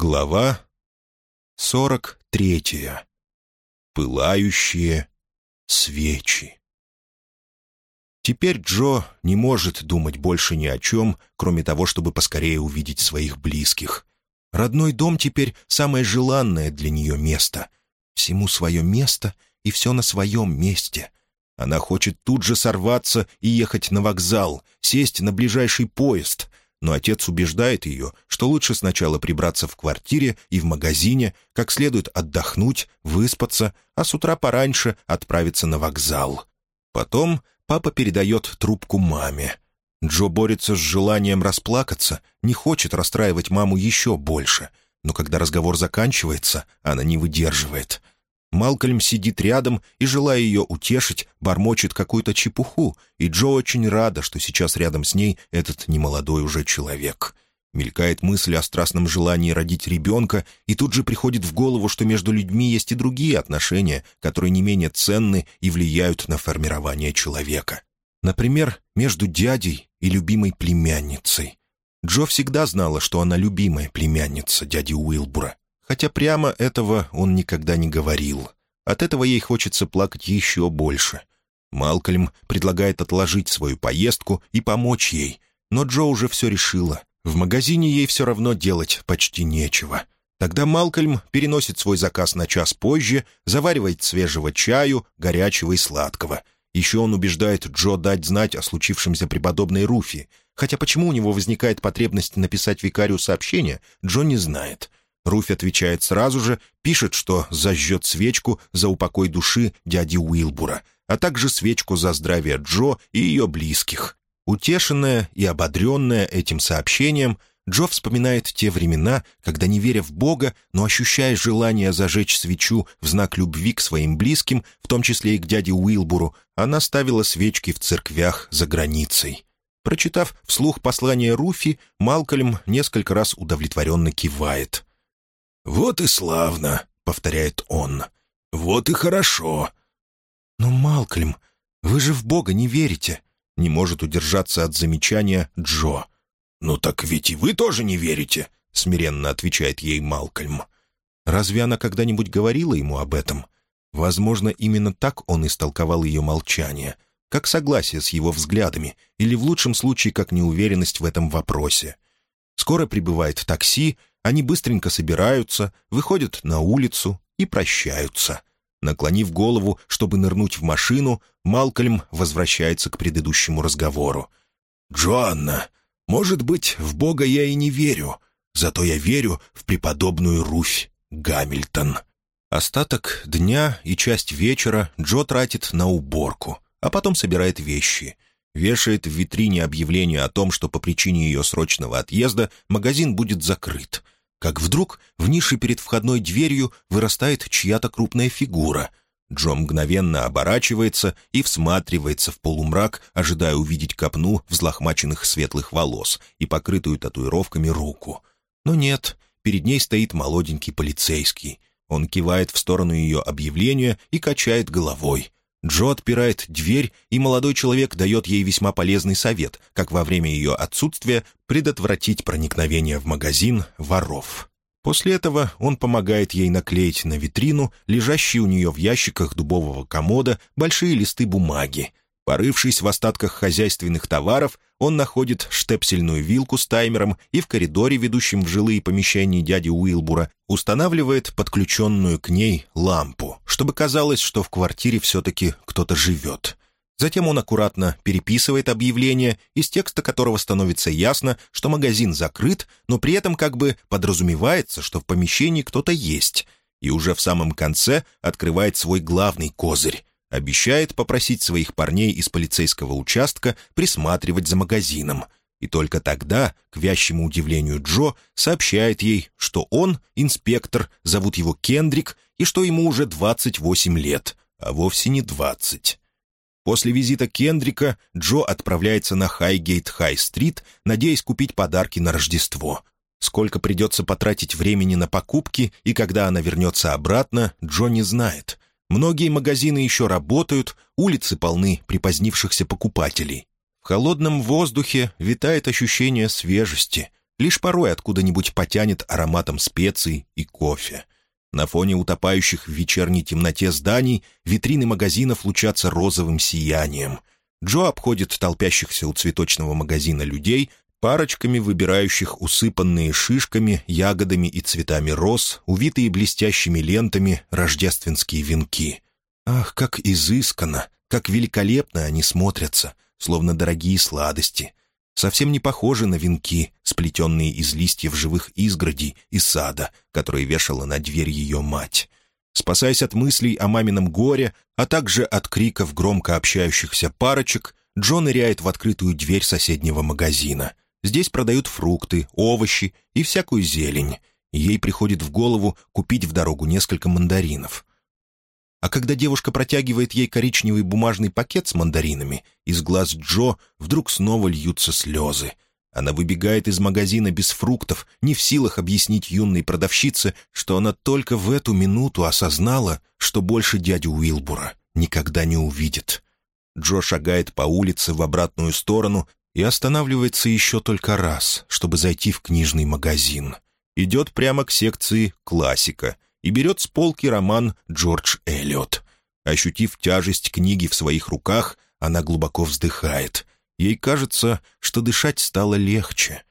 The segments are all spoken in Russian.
Глава сорок третья. Пылающие свечи. Теперь Джо не может думать больше ни о чем, кроме того, чтобы поскорее увидеть своих близких. Родной дом теперь самое желанное для нее место. Всему свое место и все на своем месте. Она хочет тут же сорваться и ехать на вокзал, сесть на ближайший поезд, но отец убеждает ее, что лучше сначала прибраться в квартире и в магазине, как следует отдохнуть, выспаться, а с утра пораньше отправиться на вокзал. Потом папа передает трубку маме. Джо борется с желанием расплакаться, не хочет расстраивать маму еще больше, но когда разговор заканчивается, она не выдерживает — Малкольм сидит рядом и, желая ее утешить, бормочет какую-то чепуху, и Джо очень рада, что сейчас рядом с ней этот немолодой уже человек. Мелькает мысль о страстном желании родить ребенка, и тут же приходит в голову, что между людьми есть и другие отношения, которые не менее ценны и влияют на формирование человека. Например, между дядей и любимой племянницей. Джо всегда знала, что она любимая племянница дяди Уилбура хотя прямо этого он никогда не говорил. От этого ей хочется плакать еще больше. Малкольм предлагает отложить свою поездку и помочь ей, но Джо уже все решила. В магазине ей все равно делать почти нечего. Тогда Малкольм переносит свой заказ на час позже, заваривает свежего чаю, горячего и сладкого. Еще он убеждает Джо дать знать о случившемся при подобной Руфи, хотя почему у него возникает потребность написать викарию сообщение, Джо не знает. Руфь отвечает сразу же, пишет, что зажжет свечку за упокой души дяди Уилбура, а также свечку за здравие Джо и ее близких. Утешенная и ободренная этим сообщением, Джо вспоминает те времена, когда, не веря в Бога, но ощущая желание зажечь свечу в знак любви к своим близким, в том числе и к дяде Уилбуру, она ставила свечки в церквях за границей. Прочитав вслух послание Руфи, Малкольм несколько раз удовлетворенно кивает. «Вот и славно», — повторяет он. «Вот и хорошо». «Но, Малкольм, вы же в Бога не верите», — не может удержаться от замечания Джо. «Ну так ведь и вы тоже не верите», — смиренно отвечает ей Малкольм. Разве она когда-нибудь говорила ему об этом? Возможно, именно так он истолковал ее молчание, как согласие с его взглядами, или в лучшем случае как неуверенность в этом вопросе. Скоро прибывает такси, они быстренько собираются, выходят на улицу и прощаются. Наклонив голову, чтобы нырнуть в машину, Малкольм возвращается к предыдущему разговору. «Джоанна, может быть, в Бога я и не верю, зато я верю в преподобную Руфь Гамильтон». Остаток дня и часть вечера Джо тратит на уборку, а потом собирает вещи — вешает в витрине объявление о том, что по причине ее срочного отъезда магазин будет закрыт. Как вдруг в нише перед входной дверью вырастает чья-то крупная фигура. Джо мгновенно оборачивается и всматривается в полумрак, ожидая увидеть копну взлохмаченных светлых волос и покрытую татуировками руку. Но нет, перед ней стоит молоденький полицейский. Он кивает в сторону ее объявления и качает головой. Джо отпирает дверь, и молодой человек дает ей весьма полезный совет, как во время ее отсутствия предотвратить проникновение в магазин воров. После этого он помогает ей наклеить на витрину, лежащие у нее в ящиках дубового комода, большие листы бумаги. Порывшись в остатках хозяйственных товаров, он находит штепсельную вилку с таймером и в коридоре, ведущем в жилые помещения дяди Уилбура, устанавливает подключенную к ней лампу, чтобы казалось, что в квартире все-таки кто-то живет. Затем он аккуратно переписывает объявление, из текста которого становится ясно, что магазин закрыт, но при этом как бы подразумевается, что в помещении кто-то есть, и уже в самом конце открывает свой главный козырь Обещает попросить своих парней из полицейского участка присматривать за магазином. И только тогда, к вящему удивлению Джо, сообщает ей, что он инспектор, зовут его Кендрик, и что ему уже 28 лет, а вовсе не 20. После визита Кендрика Джо отправляется на Хайгейт-Хай-стрит, надеясь купить подарки на Рождество. Сколько придется потратить времени на покупки и когда она вернется обратно, Джо не знает. Многие магазины еще работают, улицы полны припозднившихся покупателей. В холодном воздухе витает ощущение свежести. лишь порой откуда-нибудь потянет ароматом специй и кофе. На фоне утопающих в вечерней темноте зданий витрины магазинов лучатся розовым сиянием. Джо обходит толпящихся у цветочного магазина людей, парочками выбирающих усыпанные шишками, ягодами и цветами роз, увитые блестящими лентами рождественские венки. Ах, как изысканно, как великолепно они смотрятся, словно дорогие сладости. Совсем не похожи на венки, сплетенные из листьев живых изгородей и сада, которые вешала на дверь ее мать. Спасаясь от мыслей о мамином горе, а также от криков громко общающихся парочек, Джон ныряет в открытую дверь соседнего магазина. Здесь продают фрукты, овощи и всякую зелень. Ей приходит в голову купить в дорогу несколько мандаринов. А когда девушка протягивает ей коричневый бумажный пакет с мандаринами, из глаз Джо вдруг снова льются слезы. Она выбегает из магазина без фруктов, не в силах объяснить юной продавщице, что она только в эту минуту осознала, что больше дядю Уилбура никогда не увидит. Джо шагает по улице в обратную сторону и останавливается еще только раз, чтобы зайти в книжный магазин. Идет прямо к секции «Классика», и берет с полки роман «Джордж Эллиот». Ощутив тяжесть книги в своих руках, она глубоко вздыхает. Ей кажется, что дышать стало легче.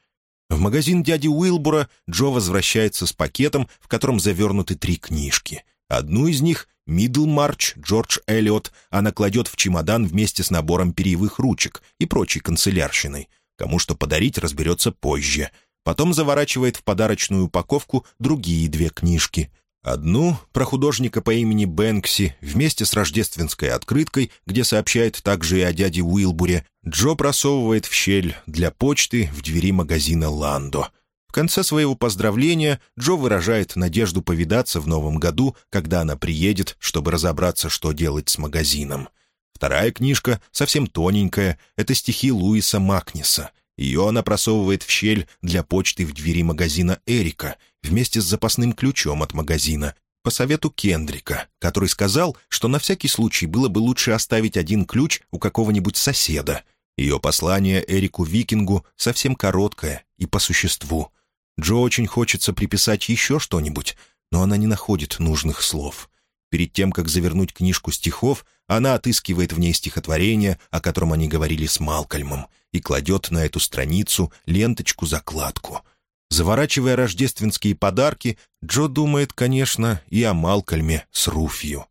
В магазин дяди Уилбура Джо возвращается с пакетом, в котором завернуты три книжки. Одну из них «Мидлмарч» Джордж Эллиот она кладет в чемодан вместе с набором перьевых ручек и прочей канцелярщиной. Кому что подарить, разберется позже. Потом заворачивает в подарочную упаковку другие две книжки. Одну про художника по имени Бэнкси вместе с рождественской открыткой, где сообщает также и о дяде Уилбуре, Джо просовывает в щель для почты в двери магазина «Ландо». В конце своего поздравления Джо выражает надежду повидаться в новом году, когда она приедет, чтобы разобраться, что делать с магазином. Вторая книжка, совсем тоненькая, это стихи Луиса Макниса. Ее она просовывает в щель для почты в двери магазина «Эрика» вместе с запасным ключом от магазина, по совету Кендрика, который сказал, что на всякий случай было бы лучше оставить один ключ у какого-нибудь соседа. Ее послание Эрику Викингу совсем короткое и по существу. Джо очень хочется приписать еще что-нибудь, но она не находит нужных слов. Перед тем, как завернуть книжку стихов, она отыскивает в ней стихотворение, о котором они говорили с Малкольмом, и кладет на эту страницу ленточку-закладку. Заворачивая рождественские подарки, Джо думает, конечно, и о Малкольме с Руфью.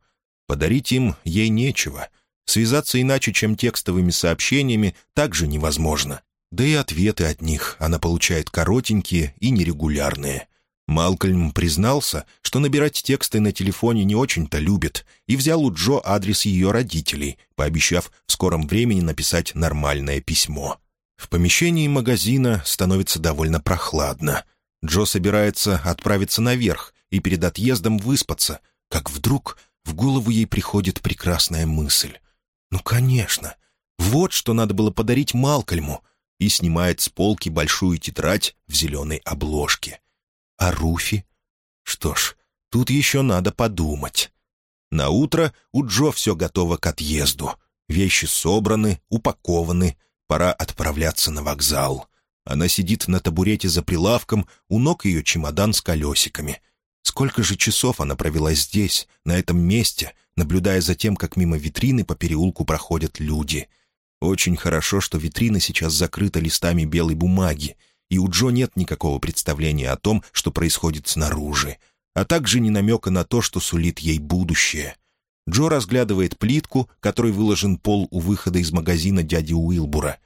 Подарить им ей нечего. Связаться иначе, чем текстовыми сообщениями, также невозможно. Да и ответы от них она получает коротенькие и нерегулярные. Малкольм признался, что набирать тексты на телефоне не очень-то любит, и взял у Джо адрес ее родителей, пообещав в скором времени написать нормальное письмо. В помещении магазина становится довольно прохладно. Джо собирается отправиться наверх и перед отъездом выспаться, как вдруг в голову ей приходит прекрасная мысль. «Ну, конечно! Вот что надо было подарить Малкольму!» И снимает с полки большую тетрадь в зеленой обложке. А Руфи? Что ж, тут еще надо подумать. На утро у Джо все готово к отъезду. Вещи собраны, упакованы. Пора отправляться на вокзал. Она сидит на табурете за прилавком, у ног ее чемодан с колесиками. Сколько же часов она провела здесь, на этом месте, наблюдая за тем, как мимо витрины по переулку проходят люди. Очень хорошо, что витрина сейчас закрыта листами белой бумаги, и у Джо нет никакого представления о том, что происходит снаружи, а также ни намека на то, что сулит ей будущее. Джо разглядывает плитку, которой выложен пол у выхода из магазина дяди Уилбура.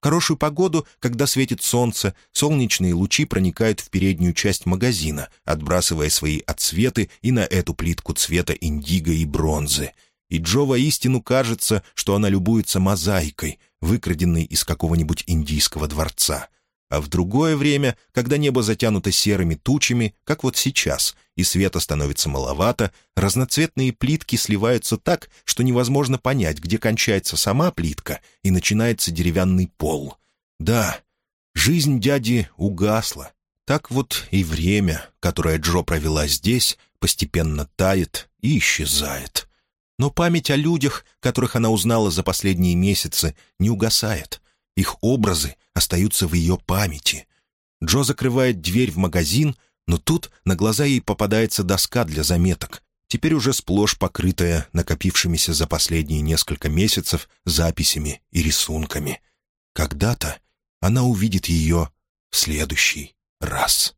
В хорошую погоду, когда светит солнце, солнечные лучи проникают в переднюю часть магазина, отбрасывая свои отсветы и на эту плитку цвета индиго и бронзы. И Джо воистину кажется, что она любуется мозаикой, выкраденной из какого-нибудь индийского дворца — а в другое время, когда небо затянуто серыми тучами, как вот сейчас, и света становится маловато, разноцветные плитки сливаются так, что невозможно понять, где кончается сама плитка и начинается деревянный пол. Да, жизнь дяди угасла. Так вот и время, которое Джо провела здесь, постепенно тает и исчезает. Но память о людях, которых она узнала за последние месяцы, не угасает — их образы остаются в ее памяти. Джо закрывает дверь в магазин, но тут на глаза ей попадается доска для заметок, теперь уже сплошь покрытая накопившимися за последние несколько месяцев записями и рисунками. Когда-то она увидит ее в следующий раз.